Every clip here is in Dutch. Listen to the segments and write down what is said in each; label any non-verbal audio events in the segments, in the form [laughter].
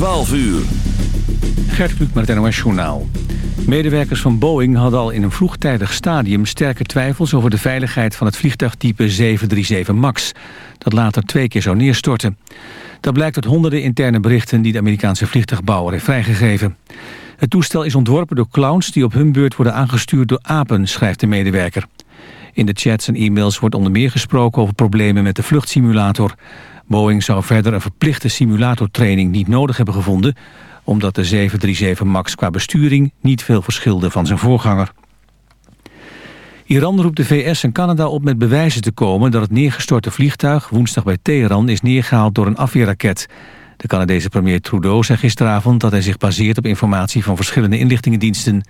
12 uur. Gert Kluk met het NOS Journaal. Medewerkers van Boeing hadden al in een vroegtijdig stadium sterke twijfels over de veiligheid van het vliegtuigtype 737 MAX, dat later twee keer zou neerstorten. Dat blijkt uit honderden interne berichten die de Amerikaanse vliegtuigbouwer heeft vrijgegeven. Het toestel is ontworpen door clowns die op hun beurt worden aangestuurd door apen, schrijft de medewerker. In de chats en e-mails wordt onder meer gesproken over problemen met de vluchtsimulator. Boeing zou verder een verplichte simulatortraining niet nodig hebben gevonden... omdat de 737 MAX qua besturing niet veel verschilde van zijn voorganger. Iran roept de VS en Canada op met bewijzen te komen... dat het neergestorte vliegtuig woensdag bij Teheran is neergehaald door een afweerraket. De Canadese premier Trudeau zei gisteravond dat hij zich baseert op informatie van verschillende inlichtingendiensten.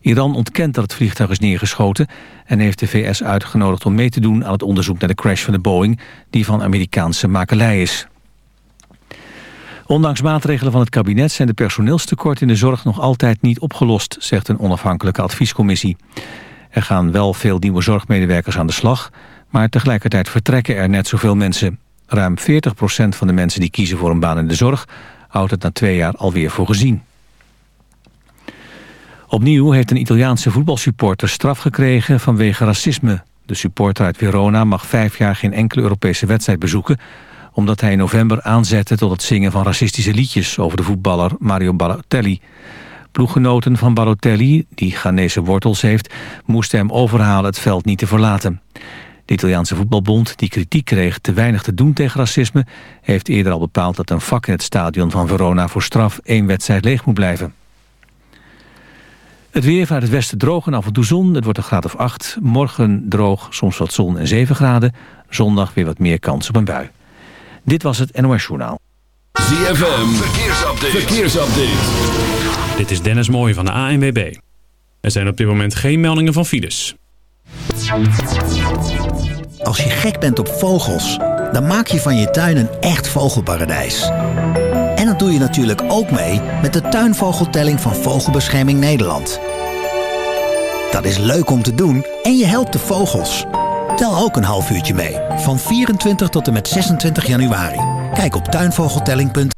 Iran ontkent dat het vliegtuig is neergeschoten en heeft de VS uitgenodigd om mee te doen aan het onderzoek naar de crash van de Boeing, die van Amerikaanse makelij is. Ondanks maatregelen van het kabinet zijn de personeelstekorten in de zorg nog altijd niet opgelost, zegt een onafhankelijke adviescommissie. Er gaan wel veel nieuwe zorgmedewerkers aan de slag, maar tegelijkertijd vertrekken er net zoveel mensen. Ruim 40% van de mensen die kiezen voor een baan in de zorg houdt het na twee jaar alweer voor gezien. Opnieuw heeft een Italiaanse voetbalsupporter straf gekregen vanwege racisme. De supporter uit Verona mag vijf jaar geen enkele Europese wedstrijd bezoeken... omdat hij in november aanzette tot het zingen van racistische liedjes... over de voetballer Mario Balotelli. Ploeggenoten van Balotelli, die Ghanese wortels heeft... moesten hem overhalen het veld niet te verlaten. De Italiaanse voetbalbond, die kritiek kreeg te weinig te doen tegen racisme... heeft eerder al bepaald dat een vak in het stadion van Verona voor straf één wedstrijd leeg moet blijven. Het weer vanuit het westen droog en af en toe zon. Het wordt een graad of 8. Morgen droog, soms wat zon en 7 graden. Zondag weer wat meer kans op een bui. Dit was het NOS Journaal. ZFM, verkeersupdate. verkeersupdate. Dit is Dennis Mooij van de ANWB. Er zijn op dit moment geen meldingen van files. Als je gek bent op vogels, dan maak je van je tuin een echt vogelparadijs. Doe je natuurlijk ook mee met de tuinvogeltelling van Vogelbescherming Nederland. Dat is leuk om te doen en je helpt de vogels. Tel ook een half uurtje mee, van 24 tot en met 26 januari. Kijk op tuinvogeltelling.nl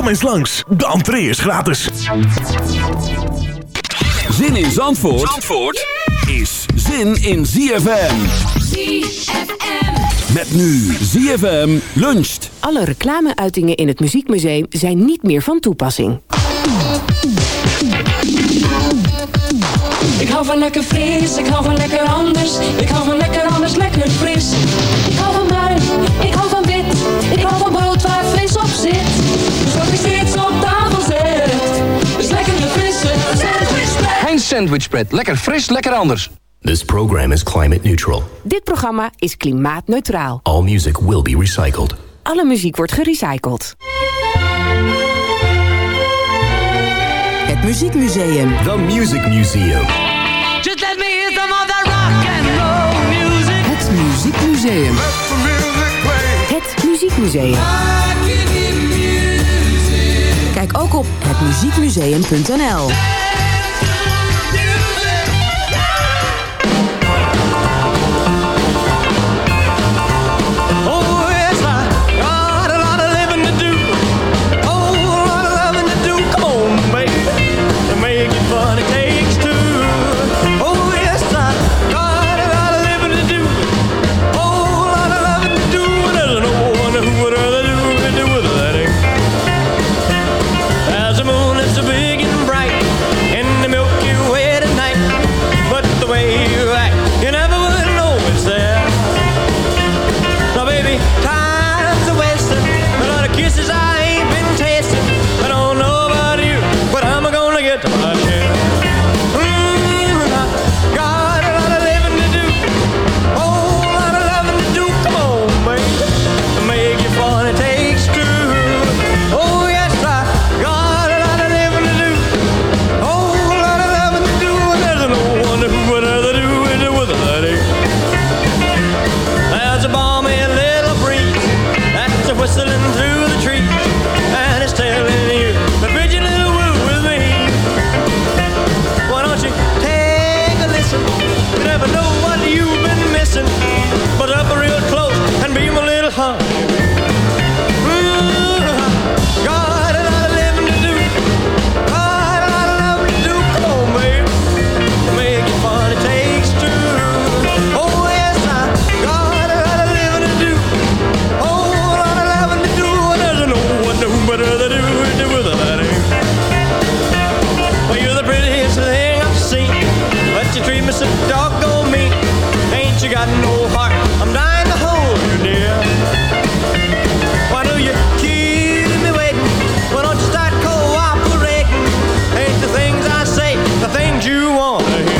Kom eens langs, de entree is gratis. Zin in Zandvoort, Zandvoort is zin in ZFM. ZFM. Met nu ZFM luncht. Alle reclameuitingen in het Muziekmuseum zijn niet meer van toepassing. Ik hou van lekker fris, ik hou van lekker anders. Ik hou van lekker anders, lekker fris. Ik hou van bruin, ik hou van wit. Ik hou van brood waar vis op zit. Dus wat ik steeds op tafel zet. Is lekker de frisse, zet sandwich spread. Lekker fris, lekker anders. This program is climate neutral. Dit programma is klimaatneutraal. All music will be recycled. Alle muziek wordt gerecycled. Het Muziekmuseum. The Music Museum. Just let me hear some of that rock and roll music. Het Muziekmuseum. Het Muziekmuseum. Kijk ook op hetmuziekmuseum.nl. want to hear?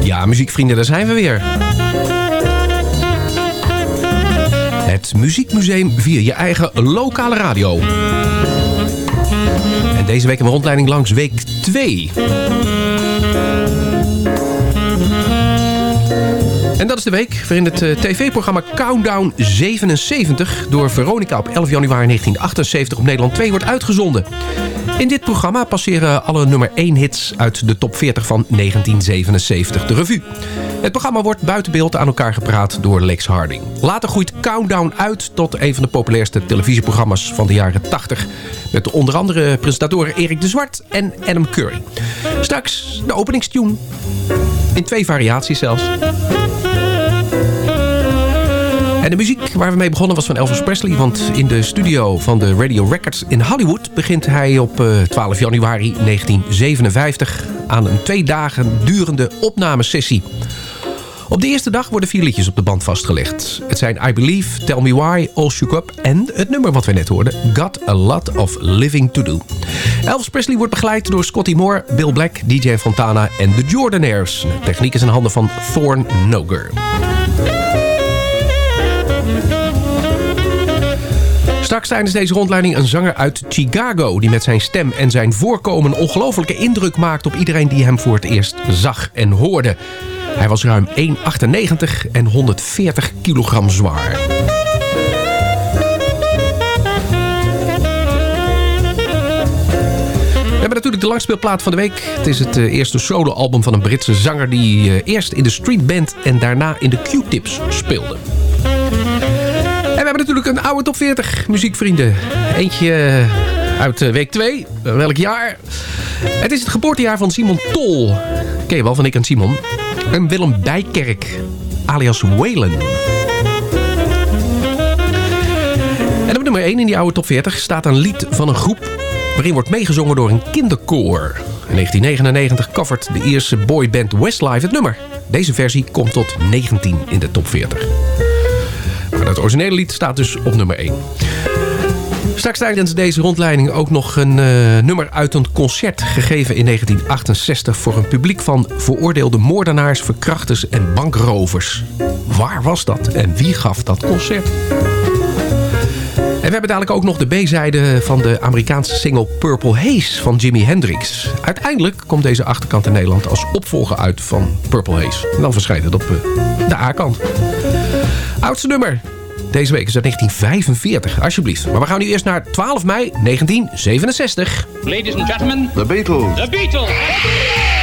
Ja, muziekvrienden, daar zijn we weer. Het Muziekmuseum via je eigen lokale radio. En deze week een rondleiding langs week 2. En dat is de week waarin het eh, tv-programma Countdown 77... door Veronica op 11 januari 1978 op Nederland 2 wordt uitgezonden. In dit programma passeren alle nummer 1 hits uit de top 40 van 1977 de revue. Het programma wordt buiten beeld aan elkaar gepraat door Lex Harding. Later groeit Countdown uit tot een van de populairste televisieprogramma's van de jaren 80... met onder andere presentatoren Erik de Zwart en Adam Curry. Straks de openingstune. In twee variaties zelfs. De muziek waar we mee begonnen was van Elvis Presley. Want in de studio van de Radio Records in Hollywood... begint hij op eh, 12 januari 1957 aan een twee dagen durende opnamesessie. Op de eerste dag worden vier liedjes op de band vastgelegd. Het zijn I Believe, Tell Me Why, All Shook Up... en het nummer wat we net hoorden, Got a Lot of Living to Do. Elvis Presley wordt begeleid door Scotty Moore, Bill Black, DJ Fontana en de Jordanaires. De techniek is in handen van Thorn Noger. Straks tijdens deze rondleiding een zanger uit Chicago... die met zijn stem en zijn voorkomen een ongelofelijke indruk maakt... op iedereen die hem voor het eerst zag en hoorde. Hij was ruim 1,98 en 140 kilogram zwaar. We hebben natuurlijk de langspeelplaat van de week. Het is het eh, eerste soloalbum van een Britse zanger... die eh, eerst in de streetband en daarna in de Q-Tips speelde natuurlijk een oude top 40 muziekvrienden. Eentje eh, uit eh, week 2. Welk jaar? Het is het geboortejaar van Simon Tol. Ken wel, van ik en Simon. En Willem Bijkerk, alias Whalen. En op nummer 1 in die oude top 40 staat een lied van een groep... waarin wordt meegezongen door een kinderkoor. In 1999 covert de Ierse boyband Westlife het nummer. Deze versie komt tot 19 in de top 40. Het originele lied staat dus op nummer 1. Straks tijdens deze rondleiding ook nog een eh, nummer uit een concert... gegeven in 1968 voor een publiek van veroordeelde moordenaars, verkrachters en bankrovers. Waar was dat en wie gaf dat concert? En we hebben dadelijk ook nog de B-zijde van de Amerikaanse single Purple Haze van Jimi Hendrix. Uiteindelijk komt deze achterkant in Nederland als opvolger uit van Purple Haze. En dan verschijnt het op eh, de A-kant. Oudste nummer deze week is uit 1945, alsjeblieft. Maar we gaan nu eerst naar 12 mei 1967. Ladies and gentlemen, The Beatles. The Beatles.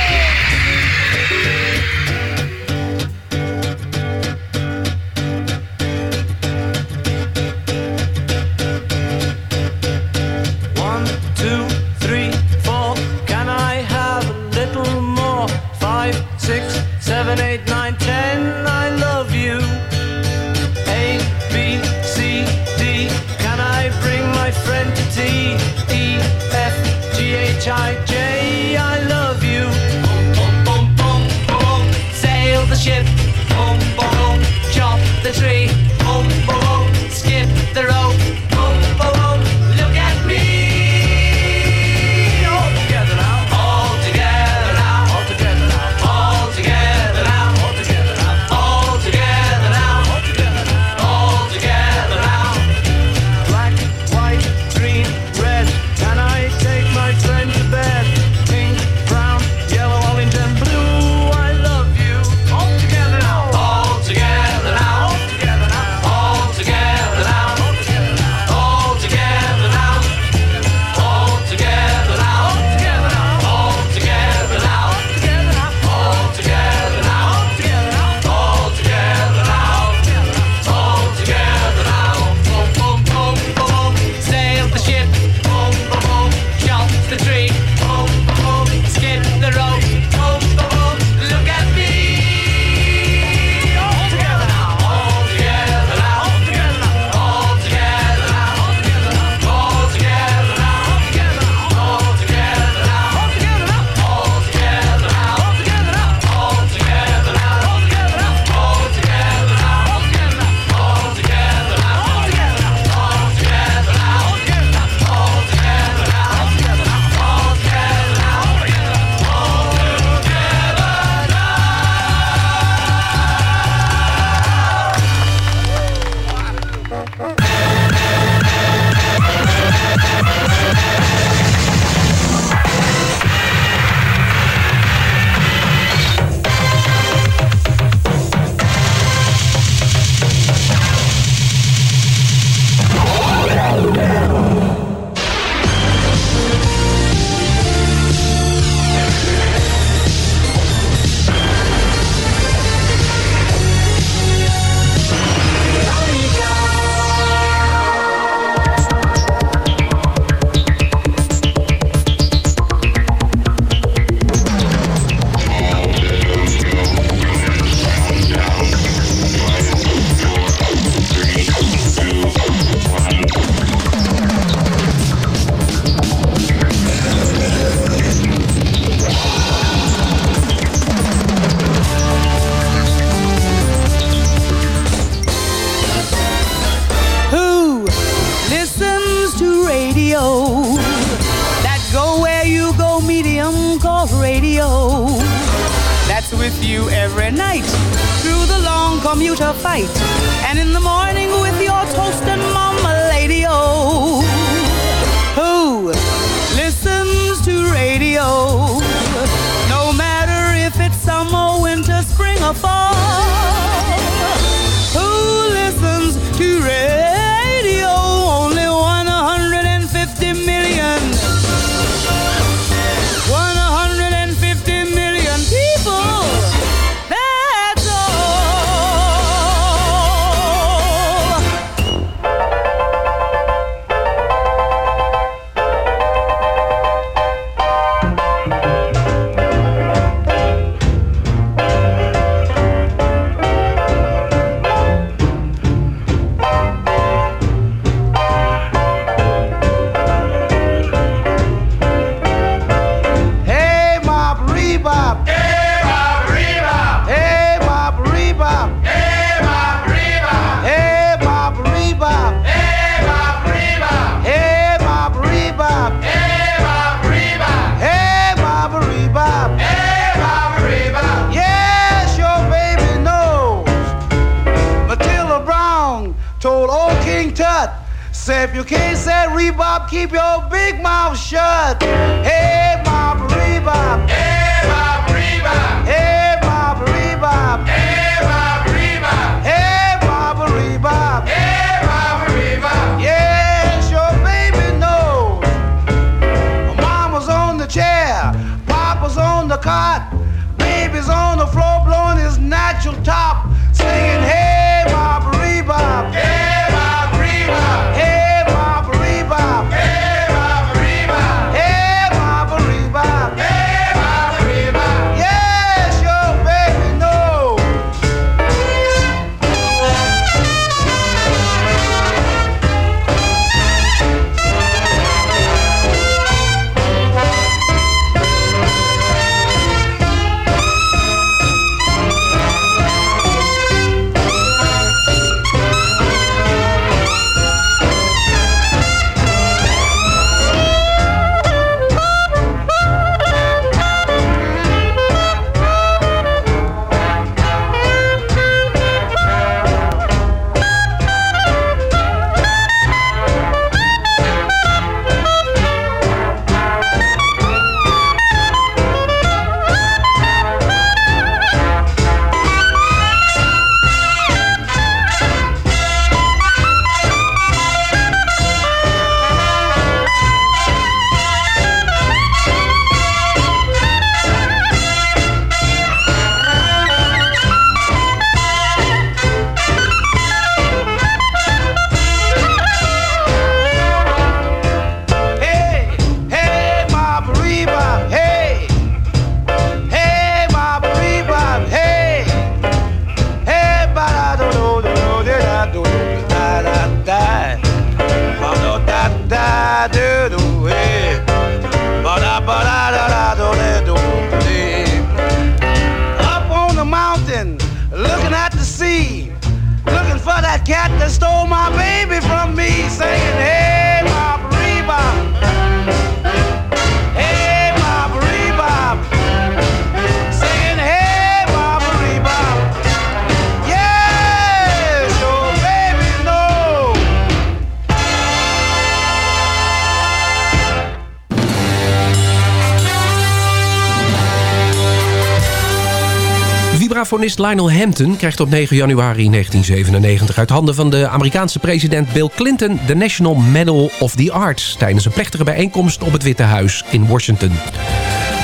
Lionel Hampton krijgt op 9 januari 1997 uit handen van de Amerikaanse president Bill Clinton de National Medal of the Arts tijdens een plechtige bijeenkomst op het Witte Huis in Washington.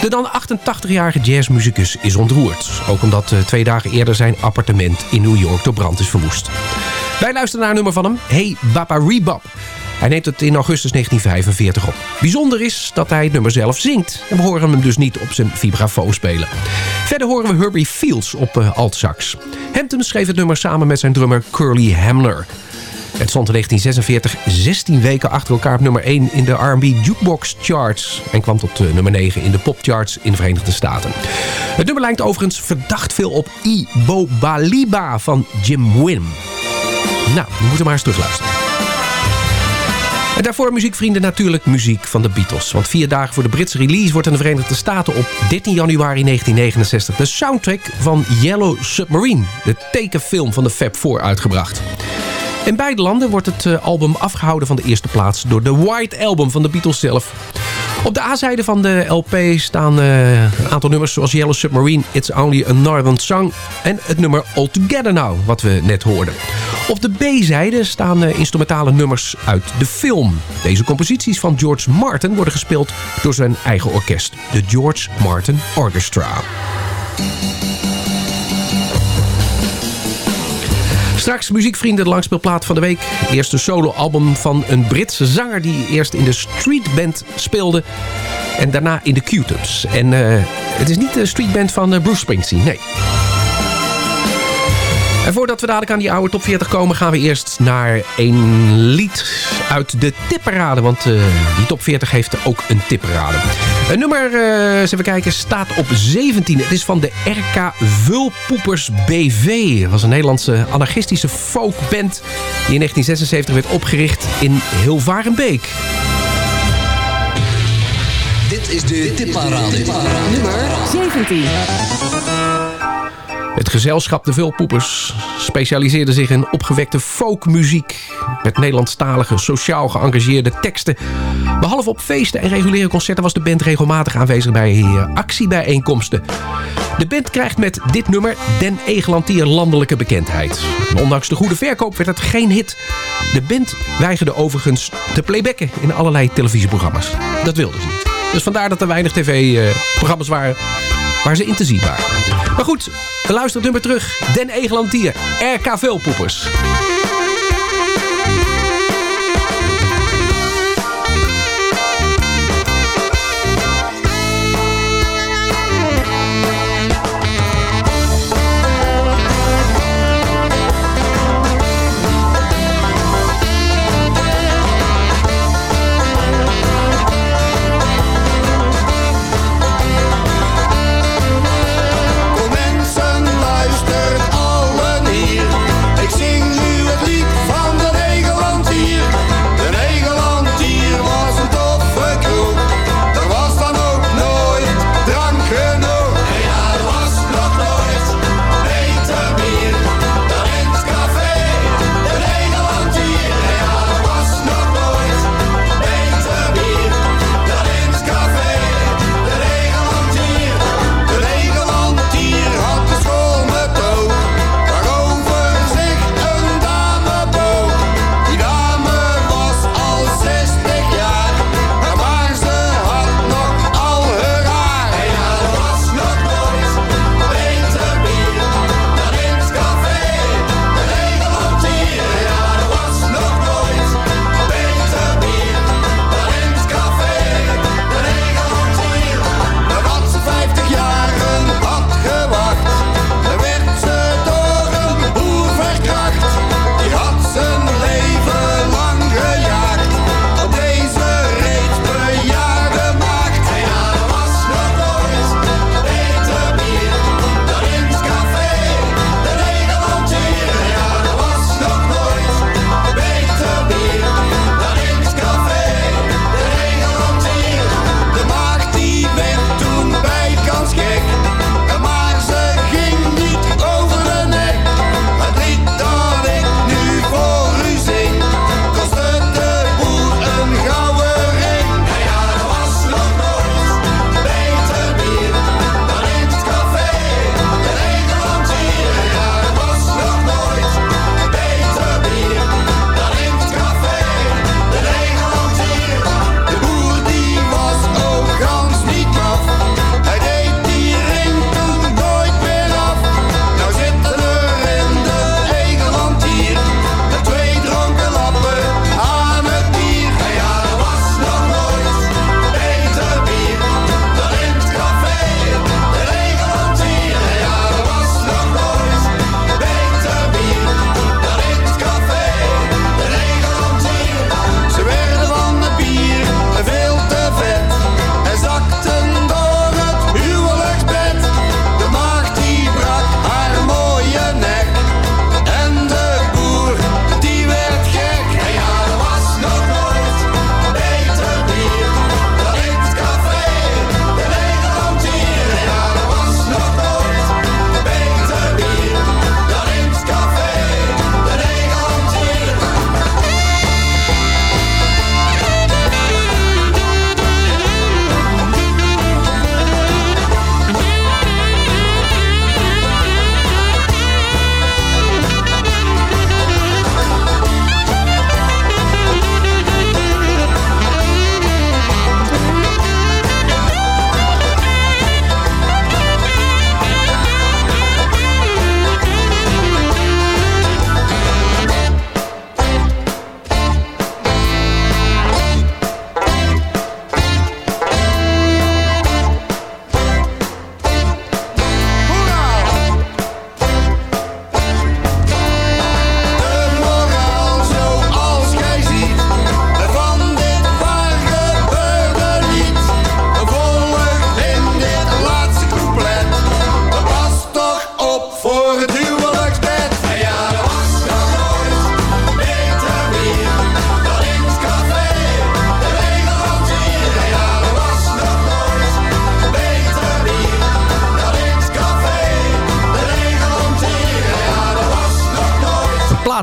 De dan 88-jarige jazzmuzikus is ontroerd. Ook omdat eh, twee dagen eerder zijn appartement in New York door brand is verwoest. Wij luisteren naar een nummer van hem, Hey Baba Rebop. Hij neemt het in augustus 1945 op. Bijzonder is dat hij het nummer zelf zingt. En we horen hem dus niet op zijn vibrafoon spelen. Verder horen we Herbie Fields op uh, altsax. Hampton schreef het nummer samen met zijn drummer Curly Hamler. Het stond in 1946 16 weken achter elkaar op nummer 1 in de R&B Jukebox Charts... en kwam tot uh, nummer 9 in de popcharts in de Verenigde Staten. Het nummer lijkt overigens verdacht veel op Ibo Baliba van Jim Wynn. Nou, we moeten maar eens terugluisteren. En daarvoor muziekvrienden natuurlijk muziek van de Beatles. Want vier dagen voor de Britse release wordt in de Verenigde Staten op 13 januari 1969... de soundtrack van Yellow Submarine, de tekenfilm van de Fab Four, uitgebracht. In beide landen wordt het uh, album afgehouden van de eerste plaats... door de White Album van de Beatles zelf. Op de A-zijde van de LP staan uh, een aantal nummers zoals Yellow Submarine... It's Only a Northern Song en het nummer All Together Now, wat we net hoorden. Op de B-zijde staan uh, instrumentale nummers uit de film. Deze composities van George Martin worden gespeeld door zijn eigen orkest. De George Martin Orchestra. Straks muziekvrienden de langspeelplaat van de week. Eerste soloalbum van een Britse zanger die eerst in de streetband speelde. En daarna in de Q-Tips. En uh, het is niet de streetband van uh, Bruce Springsteen, nee. En voordat we dadelijk aan die oude top 40 komen... gaan we eerst naar een lied uit de tipperade. Want uh, die top 40 heeft ook een tipperade. Een nummer, uh, eens even kijken, staat op 17. Het is van de RK Vulpoepers BV. Dat was een Nederlandse anarchistische folkband... die in 1976 werd opgericht in Hilvarenbeek. Dit is de tipparade. Nummer 17. Het gezelschap De Vulpoepers specialiseerde zich in opgewekte folkmuziek... met Nederlandstalige, sociaal geëngageerde teksten. Behalve op feesten en reguliere concerten... was de band regelmatig aanwezig bij eh, actiebijeenkomsten. De band krijgt met dit nummer Den Egelantier landelijke bekendheid. Ondanks de goede verkoop werd het geen hit. De band weigerde overigens te playbacken in allerlei televisieprogramma's. Dat wilden ze niet. Dus vandaar dat er weinig tv-programma's waren waar ze in te zien waren. Maar goed, we luisteren het nummer terug. Den Egelantier, RK Vulpoepers.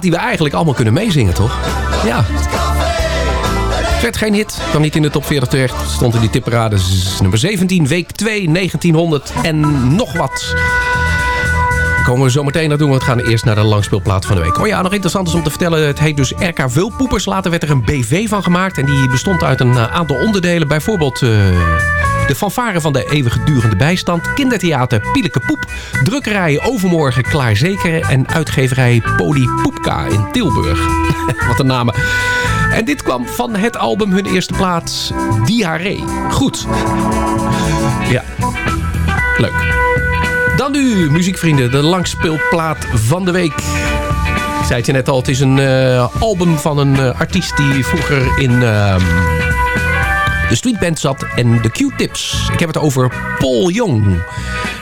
Die we eigenlijk allemaal kunnen meezingen, toch? Ja. Het werd geen hit, kwam niet in de top 40 terecht. Stond in die tipparade nummer 17, week 2, 1900 en nog wat. Daar komen we zo meteen naartoe, want we gaan eerst naar de langspeelplaat van de week. Oh ja, nog interessant is om te vertellen, het heet dus RK Vulpoepers. Later werd er een BV van gemaakt en die bestond uit een eh, aantal onderdelen. Bijvoorbeeld eh, de fanfare van de eeuwigdurende bijstand, kindertheater Pieleke Poep, drukkerij Overmorgen Klaarzeker en uitgeverij Poli Poepka in Tilburg. [laughs] Wat een namen. En dit kwam van het album hun eerste plaats, Diarree. Goed. Ja, leuk. Dan nu, muziekvrienden, de langspeelplaat van de week. Ik zei het je net al, het is een eh, album van een eh, artiest die vroeger in ehm, de streetband zat en de Q-Tips. Ik heb het over Paul Young.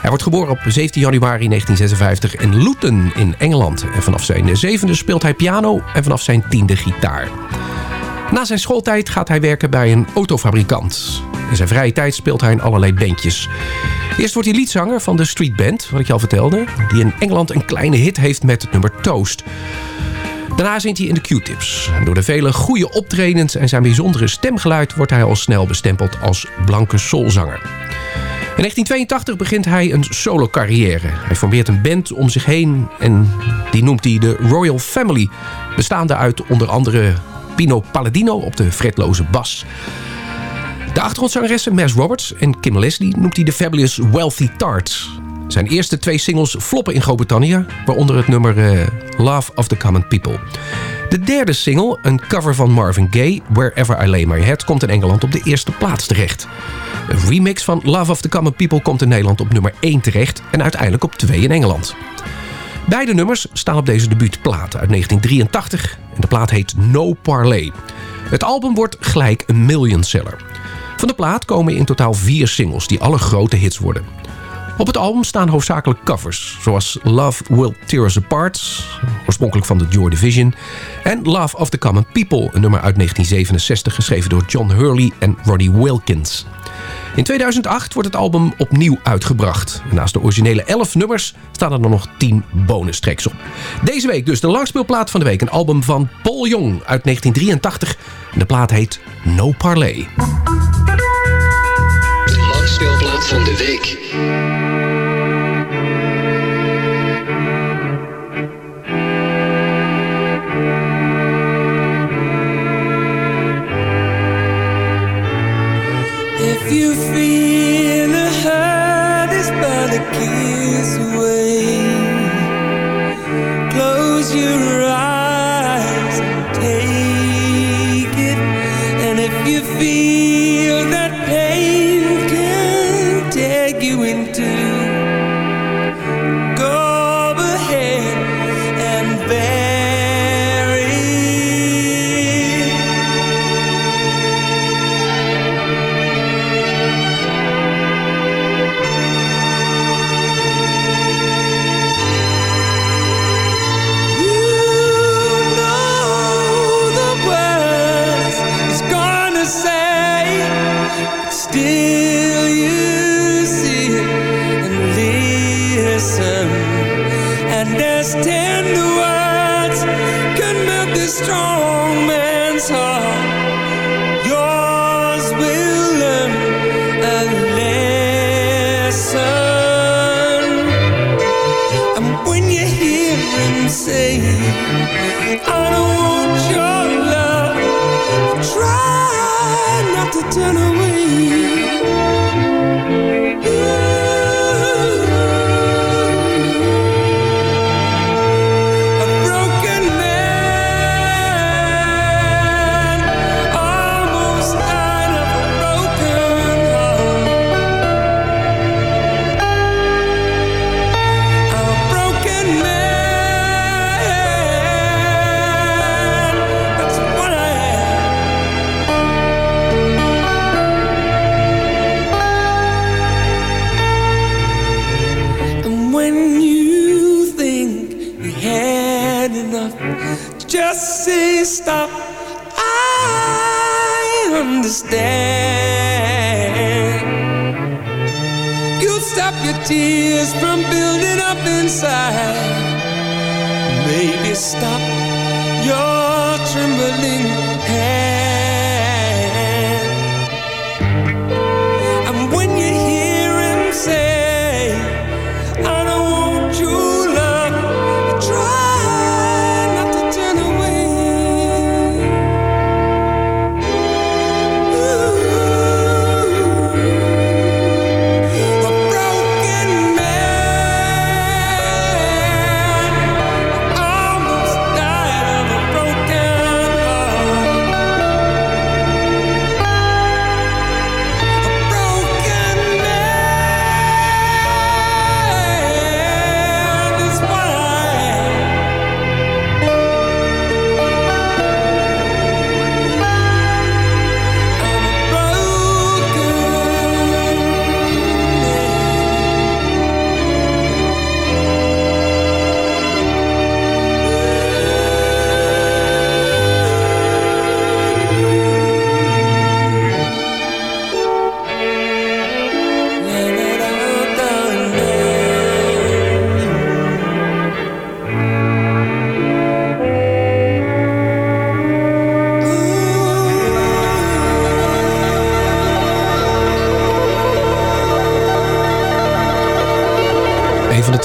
Hij wordt geboren op 17 januari 1956 in Luton in Engeland. En vanaf zijn zevende speelt hij piano en vanaf zijn tiende gitaar. Na zijn schooltijd gaat hij werken bij een autofabrikant. In zijn vrije tijd speelt hij in allerlei bandjes. Eerst wordt hij liedzanger van de streetband, wat ik je al vertelde... die in Engeland een kleine hit heeft met het nummer Toast. Daarna zingt hij in de Q-tips. Door de vele goede optredens en zijn bijzondere stemgeluid... wordt hij al snel bestempeld als blanke soulzanger. In 1982 begint hij een solo-carrière. Hij formeert een band om zich heen en die noemt hij de Royal Family... bestaande uit onder andere Pino Palladino op de fretloze bas... De achtergrondzangeressen Mess Roberts en Kim Leslie noemt hij de Fabulous Wealthy Tarts. Zijn eerste twee singles floppen in Groot-Brittannië, waaronder het nummer eh, Love of the Common People. De derde single, een cover van Marvin Gaye, Wherever I Lay My Head, komt in Engeland op de eerste plaats terecht. Een remix van Love of the Common People komt in Nederland op nummer 1 terecht en uiteindelijk op 2 in Engeland. Beide nummers staan op deze debuutplaat uit 1983 en de plaat heet No Parley. Het album wordt gelijk een millionseller. Van de plaat komen in totaal vier singles die alle grote hits worden. Op het album staan hoofdzakelijk covers, zoals Love Will Tear Us Apart, oorspronkelijk van de Joy Division, en Love of the Common People, een nummer uit 1967 geschreven door John Hurley en Roddy Wilkins. In 2008 wordt het album opnieuw uitgebracht. Naast de originele 11 nummers staan er nog 10 bonus tracks op. Deze week dus de langspeelplaat van de week. Een album van Paul Young uit 1983. En de plaat heet No Parley. De langspeelplaat van de week. Away, close your eyes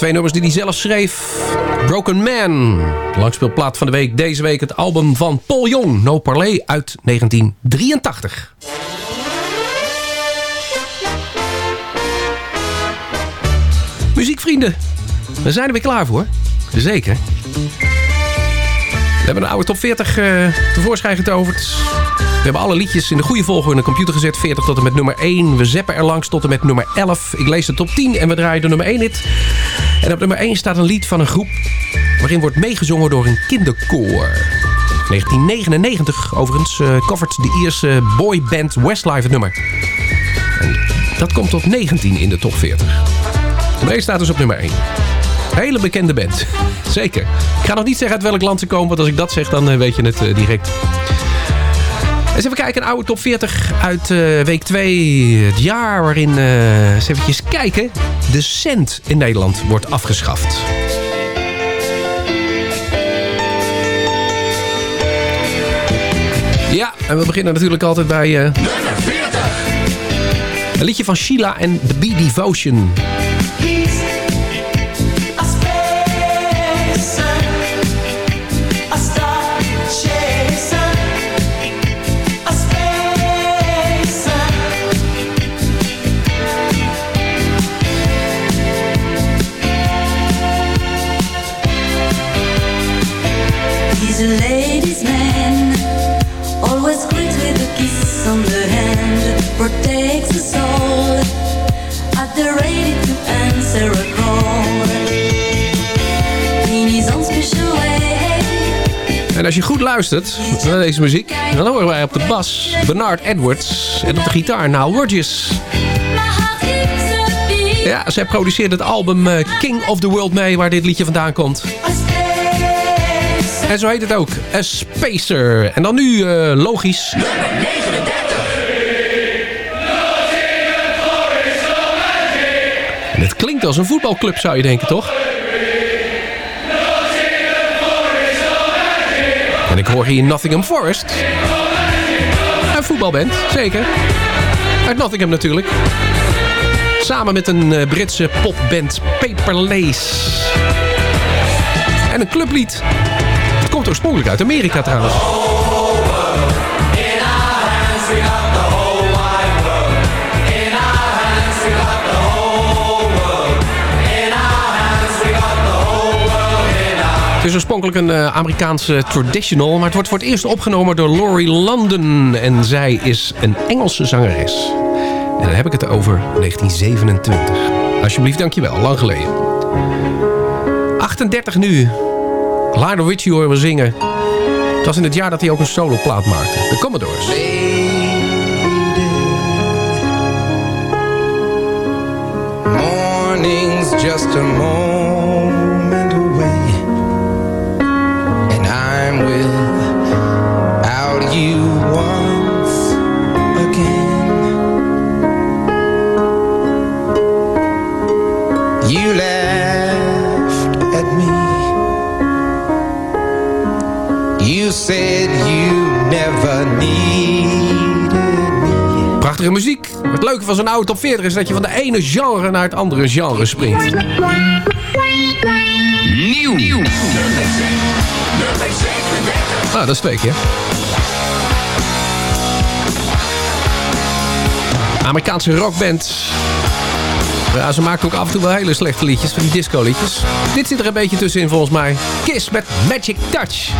twee nummers die hij zelf schreef. Broken Man. Langspeelplaat van de week. Deze week het album van Paul Jong. No Parley uit 1983. Muziekvrienden. We zijn er weer klaar voor. Zeker. We hebben een oude top 40 eh, tevoorschijn getoverd. We hebben alle liedjes in de goede volgorde in de computer gezet. 40 tot en met nummer 1. We zeppen er langs tot en met nummer 11. Ik lees de top 10 en we draaien de nummer 1 hit. En op nummer 1 staat een lied van een groep... waarin wordt meegezongen door een kinderkoor. 1999 overigens uh, covert de Ierse boyband Westlife het nummer. En dat komt tot 19 in de top 40. Nummer 1 staat dus op nummer 1. Hele bekende band. [laughs] Zeker. Ik ga nog niet zeggen uit welk land ze komen, want als ik dat zeg, dan eh, weet je het eh, direct. Eens even kijken, een oude top 40 uit week 2. Het jaar waarin, eh, eens eventjes kijken, de cent in Nederland wordt afgeschaft. Ja, en we beginnen natuurlijk altijd bij... eh, Een liedje van Sheila en The Bee Devotion. Als je goed luistert naar deze muziek, dan horen wij op de bas Bernard Edwards en op de gitaar Nile Rodgers. Ja, zij produceerde het album eh, King of the World mee, waar dit liedje vandaan komt. En zo heet het ook, A Spacer. En dan nu, eh, logisch... En het klinkt als een voetbalclub, zou je denken, toch? Ik hoor hier Nottingham Forest. Een voetbalband, zeker. Uit Nottingham natuurlijk. Samen met een eh, Britse popband Paper Lace. En een clublied. Het komt oorspronkelijk uit Amerika trouwens. Het is oorspronkelijk een eh, Amerikaanse traditional, maar het wordt voor het eerst opgenomen door Laurie London. En zij is een Engelse zangeres. En dan heb ik het over 1927. Alsjeblieft, dankjewel. Lang geleden. 38 nu. Lionel Richie horen we zingen. Het was in het jaar dat hij ook een soloplaat maakte. De Commodores. Morning's just a moment You me. You said you never needed me. Prachtige muziek. Het leuke van zo'n oude top 40 is dat je van de ene genre naar het andere genre springt. Nieuw. Ah, Nou, dat is twee keer. Amerikaanse rockband ja, ze maken ook af en toe wel hele slechte liedjes, van die disco liedjes. Dit zit er een beetje tussenin volgens mij. Kiss met Magic Touch.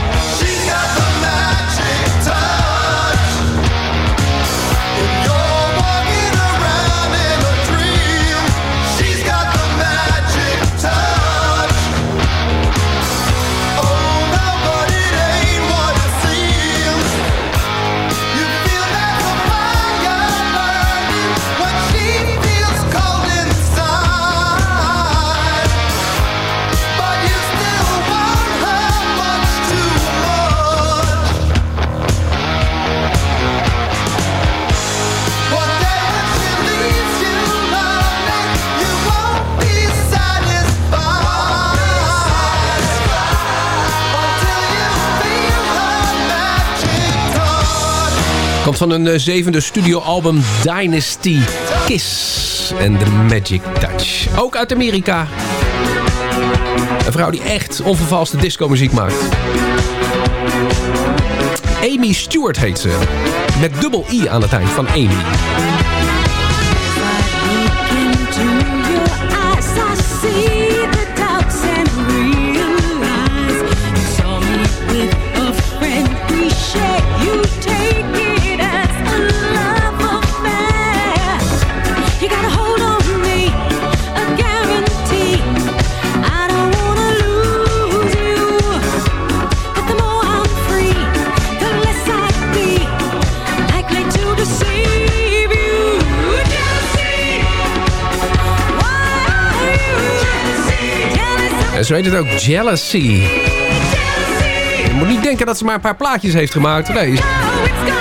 Van een eh, zevende studioalbum Dynasty Kiss en The Magic Touch. Ook uit Amerika. Een vrouw die echt onvervalste disco-muziek maakt. Amy Stewart heet ze. Met dubbel I aan het eind van Amy. Zo heet het ook Jealousy. Je moet niet denken dat ze maar een paar plaatjes heeft gemaakt. Nee, ze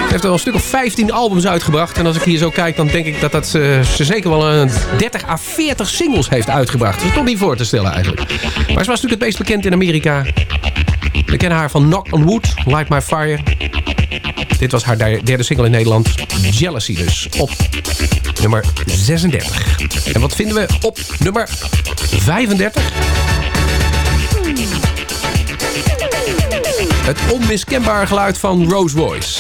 heeft er al een stuk of 15 albums uitgebracht. En als ik hier zo kijk, dan denk ik dat, dat ze, ze zeker wel een 30 à 40 singles heeft uitgebracht. Dat is toch niet voor te stellen eigenlijk. Maar ze was natuurlijk het meest bekend in Amerika. We kennen haar van Knock on Wood, Light My Fire. Dit was haar der- derde single in Nederland. Jealousy dus, op nummer 36. En wat vinden we op nummer 35? Het onmiskenbare geluid van Rose Royce.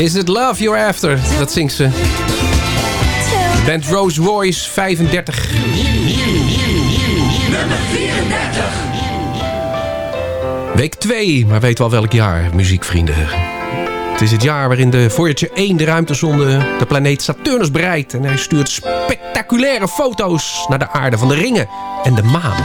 Is it love you're after? Dat zingt ze. Band Rose Royce, 35. Nummer 34. Week 2, maar weet wel welk jaar, muziekvrienden. Het is het jaar waarin de Voyager 1 de ruimtezonde de planeet Saturnus bereikt. En hij stuurt spectaculaire foto's naar de aarde van de ringen en de maan.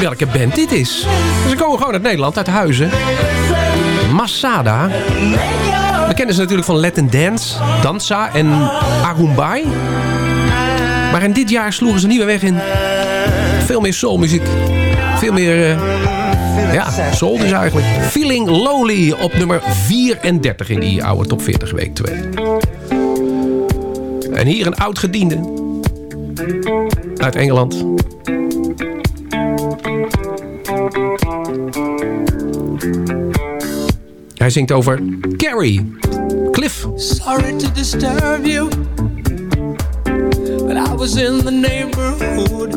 Welke band dit is. Ze komen gewoon uit Nederland, uit Huizen. Masada. We kennen ze natuurlijk van Let Dance, Dansa en Arumbai. Maar in dit jaar sloegen ze nieuwe weg in. Veel meer soulmuziek. Veel meer... eh, ja, soul dus eigenlijk. Feeling Lonely op nummer 34 in die oude top 40 week 2. En hier een oud gediende. Uit Engeland. Hij zingt over Carrie. Cliff. Sorry to disturb you, but I was in the neighborhood.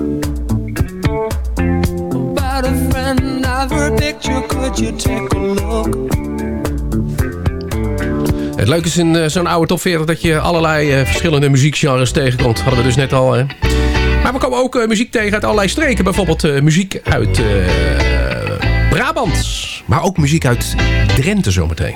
About a friend I've heard picture, could you take a look? Het leuke is in eh, zo'n oude top 40 dat je allerlei eh, verschillende muziekgenres tegenkomt. Hadden we dus net al. Hè. Maar we komen ook eh, muziek tegen uit allerlei streken. Bijvoorbeeld eh, muziek uit Brabant. Maar ook muziek uit Drenthe zometeen.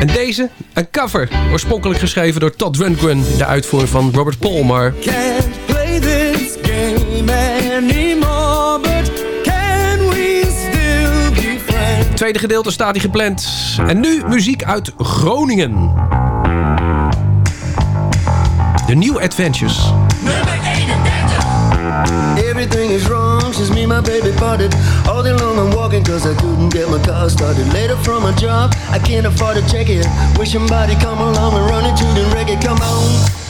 En deze, een cover. Oorspronkelijk geschreven door Todd Rundgren. De uitvoering van Robert Palmer. Can't play this game anymore, but can we still be friends? Tweede gedeelte staat hij gepland. En nu muziek uit Groningen. De New Adventures. Everything is wrong since me my baby parted. All day long I'm walking cause I couldn't get my car started. Later from my job, I can't afford to check it. Wish somebody come along and run into the reggae. Come on.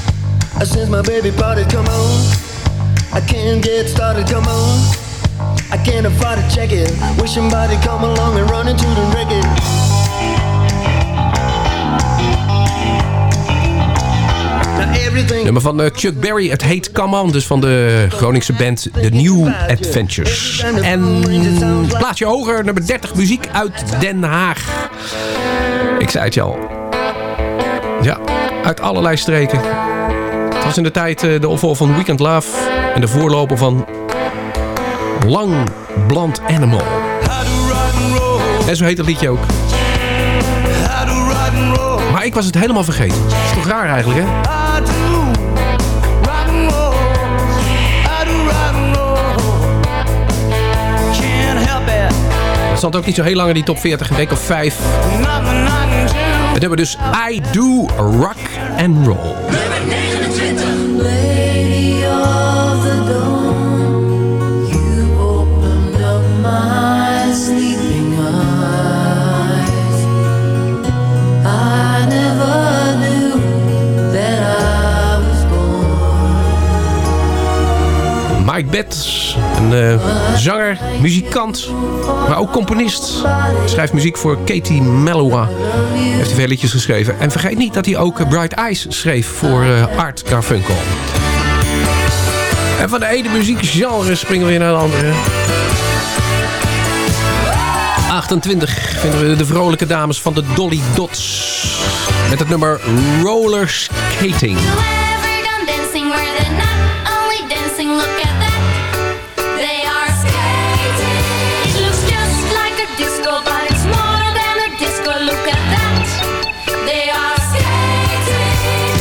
I Since my baby parted, come on. I can't get started, come on. I can't afford to check it. Wish somebody come along and run into the reggae. Nummer van eh, Chuck Berry. Het heet Come On. Dus van de Groningse band The New Adventures. En plaatsje hoger. Nummer 30. Muziek uit Den Haag. Ik zei het je al. Ja, uit allerlei streken. Het was in de tijd eh, de opvolger van Weekend Love. En de voorloper van Lang Blond Animal. En zo heet het liedje ook. Maar ik was het helemaal vergeten. Dat is toch raar eigenlijk, hè? Stond ook niet zo heel lang in die top 40, een week of vijf. Het hebben dus I Do Rock and Roll. My. Mike Betts, een eh, zanger, muzikant, maar ook componist. Schrijft muziek voor Katie Melua. Heeft hij veel liedjes geschreven. En vergeet niet dat hij ook eh, Bright Eyes schreef voor eh, Art Garfunkel. En van de ene muziekgenre springen we weer naar de andere. 28 vinden we de vrolijke dames van de Dolly Dots. Met het nummer Roller Skating.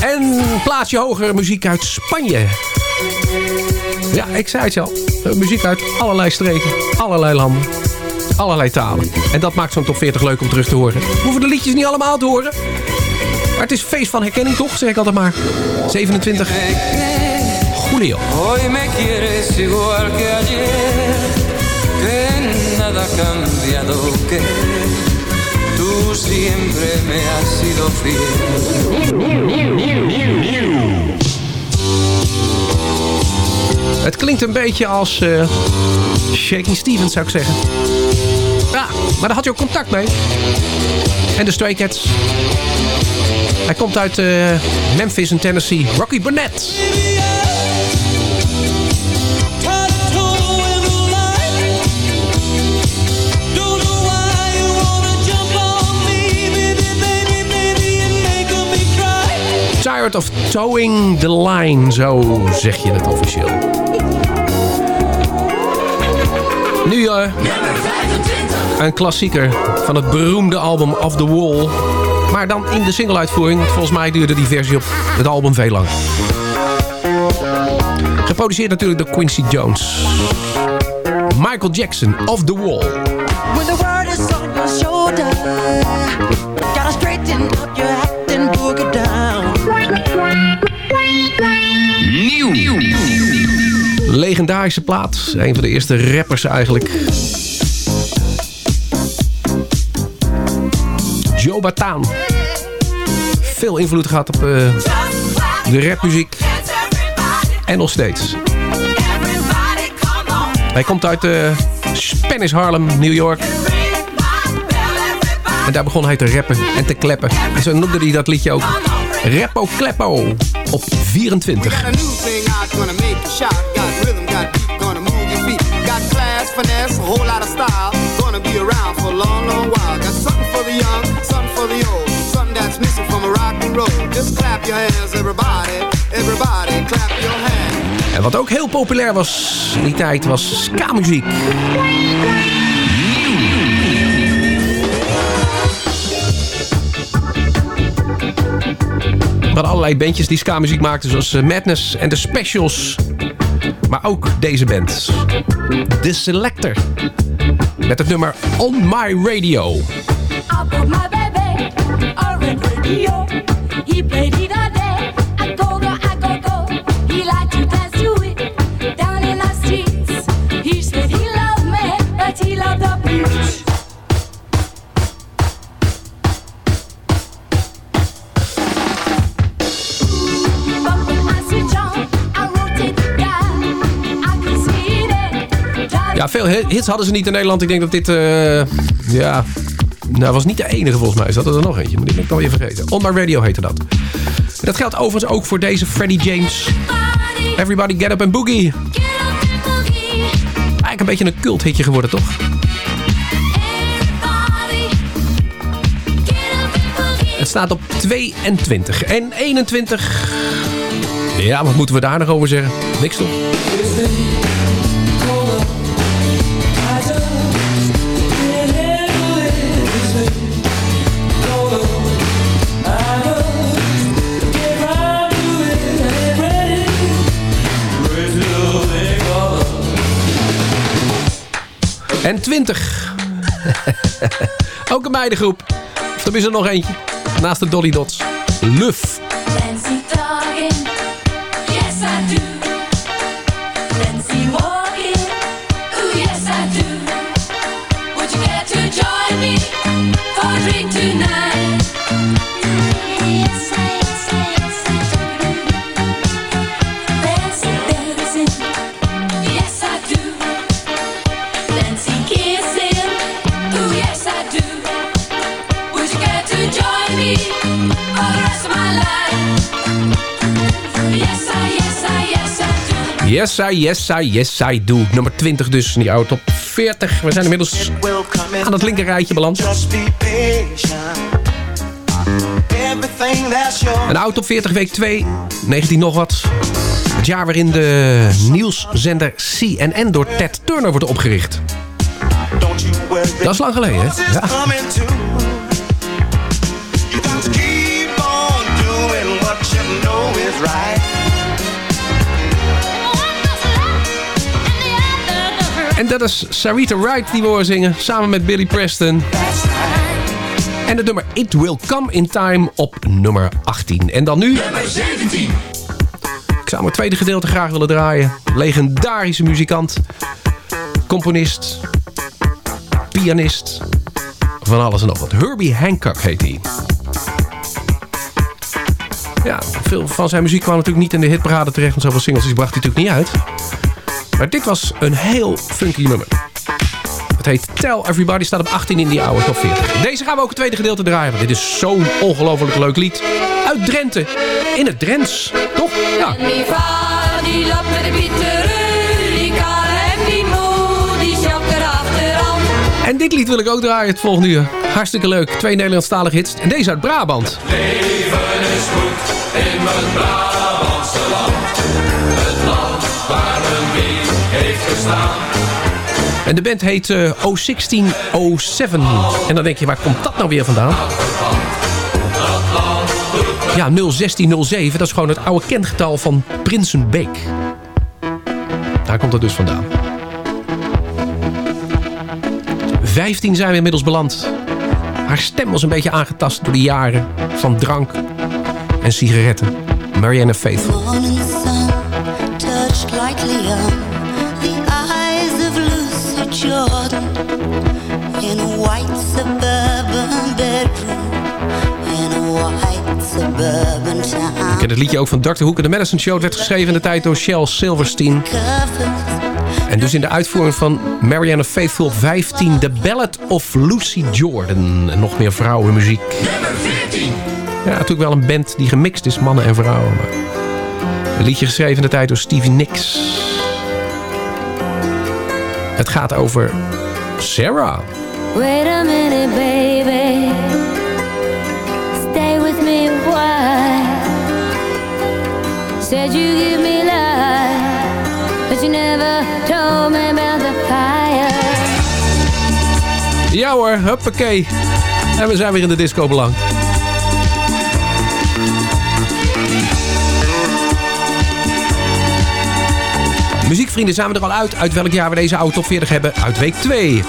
En plaatsje hoger muziek uit Spanje. Ja, ik zei het al. Eh, Muziek uit allerlei streken, allerlei landen, allerlei talen. En dat maakt zo'n top 40 leuk om terug te horen. We hoeven de liedjes niet allemaal te horen. Maar het is feest van herkenning toch, zeg ik altijd maar. 27. Julio. Hoy me quieres igual que ayer, que nada ha cambiado, que siempre me has sido fiel. Het klinkt een beetje als eh Shaking Stevens, zou ik zeggen. Ja, maar daar had je ook contact mee. En de Stray Cats. Hij komt uit eh, Memphis in Tennessee. Rocky Burnett. Of towing the line, zo zeg je het officieel. Nu eh, een klassieker van het beroemde album Off the Wall. Maar dan in de single-uitvoering. want Volgens mij duurde die versie op het album veel langer. Geproduceerd natuurlijk door Quincy Jones. Michael Jackson, Off the Wall. Legendarische plaat. Een van de eerste rappers eigenlijk. Joe Bataan. Veel invloed gehad op eh, de rapmuziek. En nog steeds. Hij komt uit eh, Spanish Harlem, New York. En daar begon hij te rappen en te kleppen. En zo noemde hij dat liedje ook. Rappo Kleppo op 24. Got a new thing out gonna make you shout. Got rhythm, got beat, gonna move your feet. Got class, finesse, a whole lot of style. Gonna be around for a long, long while. Got something for the young, something for the old. Something that's missing from a rock and roll. Just clap your hands, everybody. Everybody, clap your hands. En wat ook heel populair was in die tijd was ska-muziek. We hadden allerlei bandjes die ska-muziek maakten, zoals eh, Madness en The Specials. Maar ook deze band. The Selector. Met het nummer On My Radio. Ja, veel hi- hits hadden ze niet in Nederland. Ik denk dat dit, eh, ja, nou was niet de enige volgens mij. Hadden er nog eentje, maar die ben ik alweer vergeten. On My Radio heette dat. Dat geldt overigens ook voor deze Freddie James. Everybody Get Up and Boogie. Eigenlijk een beetje een cult hitje geworden, toch? Het staat op 22 en 21. Ja, wat moeten we daar nog over zeggen? Niks toch? En 20. [laughs] Ook een meidengroep. Of er is er nog eentje. Naast de Dolly Dots. Luf. Fancy Yes, I, yes, I, yes, I do. Nummer 20 dus in die oude top 40. We zijn inmiddels aan het linker rijtje beland. Een oude top 40 week 2, 19 nog wat. Het jaar waarin de nieuwszender CNN door Ted Turner wordt opgericht. Dat is lang geleden, hè? Ja. En dat is Sarita Wright die we horen zingen. Samen met Billy Preston. En het nummer It Will Come In Time op nummer 18. En dan nu... Nummer 17. Ik zou mijn tweede gedeelte graag willen draaien. Legendarische muzikant. Componist. Pianist. Van alles en nog wat. Herbie Hancock heet hij. Ja, veel van zijn muziek kwam natuurlijk niet in de hitparade terecht. Want zoveel singles bracht hij natuurlijk niet uit. Maar dit was een heel funky nummer. Het heet Tell Everybody, staat op 18 in die oude top 40. Deze gaan we ook het tweede gedeelte draaien. Want dit is zo'n ongelooflijk leuk lied. Uit Drenthe. In het Drents. Toch? Ja. En dit lied wil ik ook draaien het volgende uur. Hartstikke leuk. Twee Nederlandstalige hits. En deze uit Brabant. Leven is goed in mijn Brabantse land. En de band heet eh, 01607. En dan denk je, waar komt dat nou weer vandaan? Ja, 01607, dat is gewoon het oude kengetal van Prinsenbeek. Daar komt het dus vandaan. 15 zijn we inmiddels beland. Haar stem was een beetje aangetast door de jaren van drank en sigaretten. Marianne Faithful. Ken het liedje ook van Dr. Hoek en de Madison Show. Werd geschreven in de tijd door Shel Silverstein. En dus in de uitvoering van Marianne Faithful op 15... The Ballad of Lucy Jordan. En nog meer vrouwenmuziek. Ja, natuurlijk wel een band die gemixt is, mannen en vrouwen. Een liedje geschreven in de tijd door Stevie Nicks. Het gaat over Sarah. Wait a minute, baby. Said you give me life, but you never told me about the fire. Ja hoor, huppakee. En we zijn weer in de disco beland. Muziekvrienden zijn we er al uit. Uit welk jaar we deze oude top 40 hebben? Uit week 2.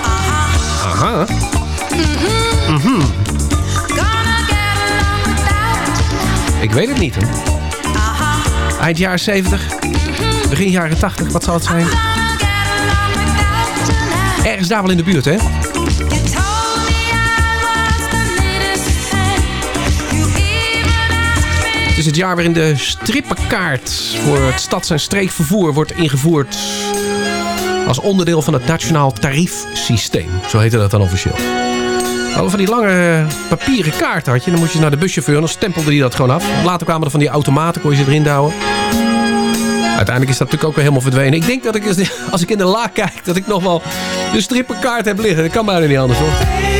Aha. Mhm. Ik weet het niet. Hè. Eind jaren 70. Begin jaren 80. Wat zal het zijn? Ergens daar wel in de buurt, hè? Het is het jaar waarin de strippenkaart voor het stads- en streekvervoer wordt ingevoerd als onderdeel van het Nationaal Tariefsysteem. Zo heette dat dan officieel. Hadden van die lange papieren kaart had je. Dan moest je naar de buschauffeur en dan stempelde die dat gewoon af. Later kwamen er van die automaten, kon je ze erin houden. Uiteindelijk is dat natuurlijk ook weer helemaal verdwenen. Ik denk dat ik, als ik in de la kijk, dat ik nog wel de strippenkaart heb liggen. Dat kan bijna niet anders hoor.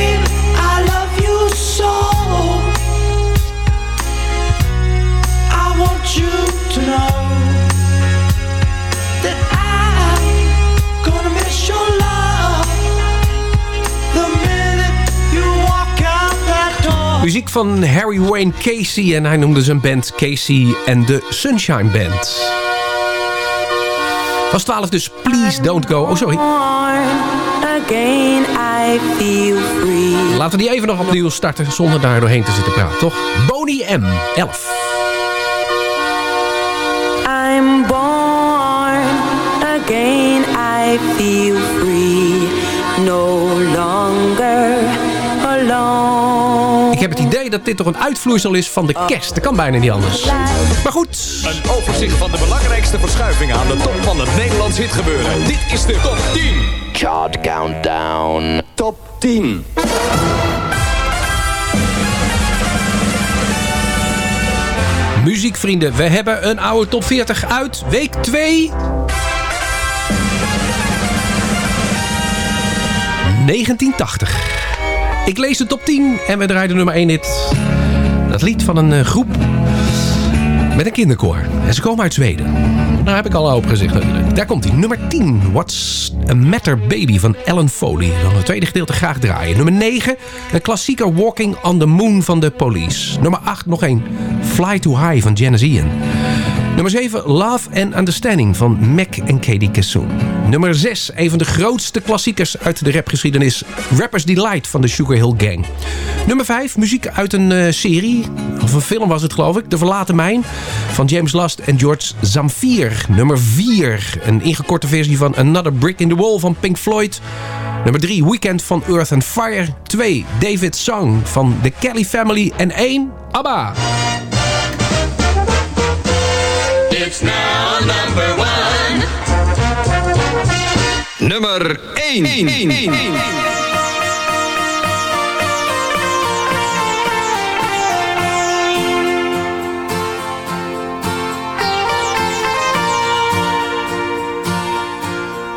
Muziek van Harry Wayne Casey en hij noemde zijn band Casey en de Sunshine Band. Was 12 dus Please Don't Go. Oh, sorry. Again I feel free. Laten we die even nog opnieuw starten zonder daar doorheen te zitten praten, toch? Boney M, 11. I'm born again I feel free. No longer dat dit toch een uitvloeisel is van de kerst. Dat kan bijna niet anders. Maar goed. Een overzicht van de belangrijkste verschuivingen aan de top van het Nederlands hitgebeuren. Dit is de top 10. Chart Countdown. Top 10. Muziekvrienden, we hebben een oude top 40 uit week 2. 1980. Ik lees de top 10 en we draaien nummer 1 hit. Dat lied van een eh, groep met een kinderkoor. En ze komen uit Zweden. Daar heb ik al een hoop gezegd. Daar komt hij. Nummer 10. What's a Matter Baby van Ellen Foley. Dan het tweede gedeelte graag draaien. Nummer 9. Een klassieker Walking on the Moon van de Police. Nummer 8 nog één. Fly Too High van Janis Ian. Nummer 7, Love and Understanding van Mac en Katie Kassoon. Nummer 6, een van de grootste klassiekers uit de rapgeschiedenis. Rapper's Delight van de Sugar Hill Gang. Nummer 5, muziek uit een eh, serie, of een film was het geloof ik. De Verlaten Mijn van James Last en George Zamfir. Nummer 4, een ingekorte versie van Another Brick in the Wall van Pink Floyd. Nummer 3, Weekend van Earth and Fire. 2, David Song van The Kelly Family. En 1, ABBA. It's now number one. Nummer 1.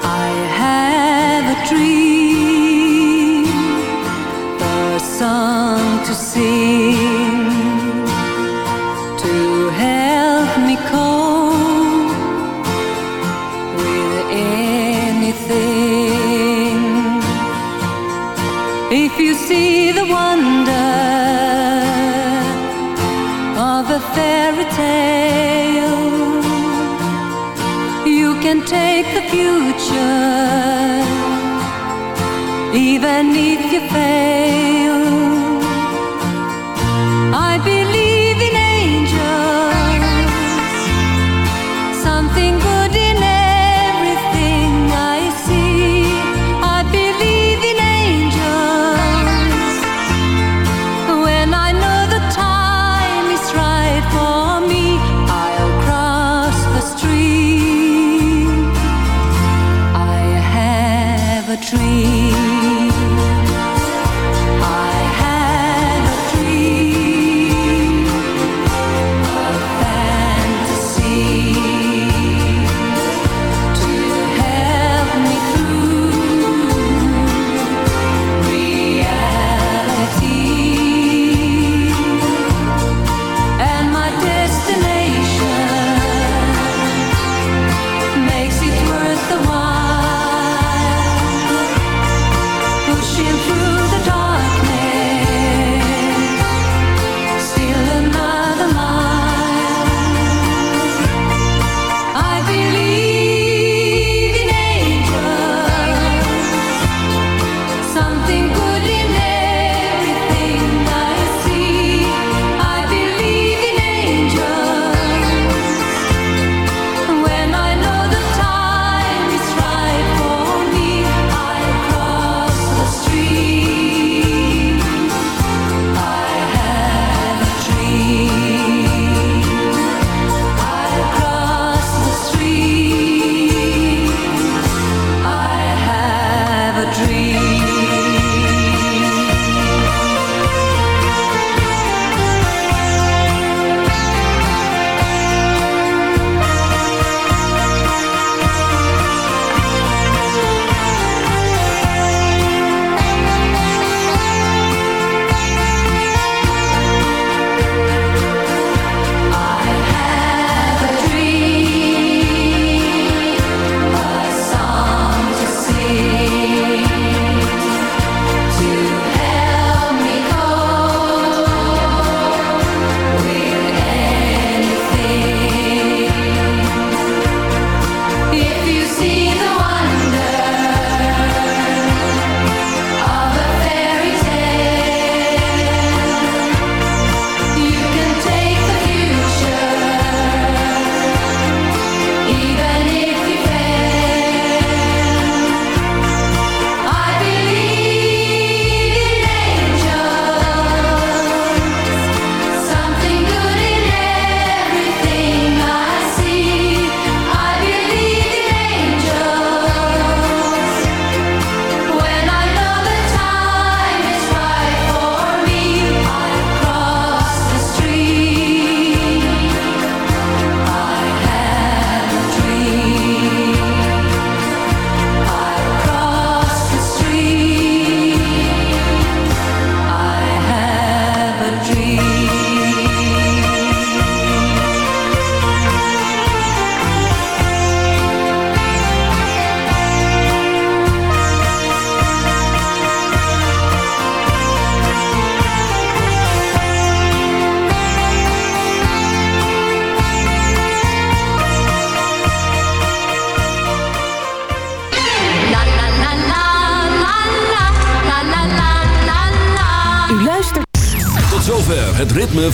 I have a dream, beneath your face.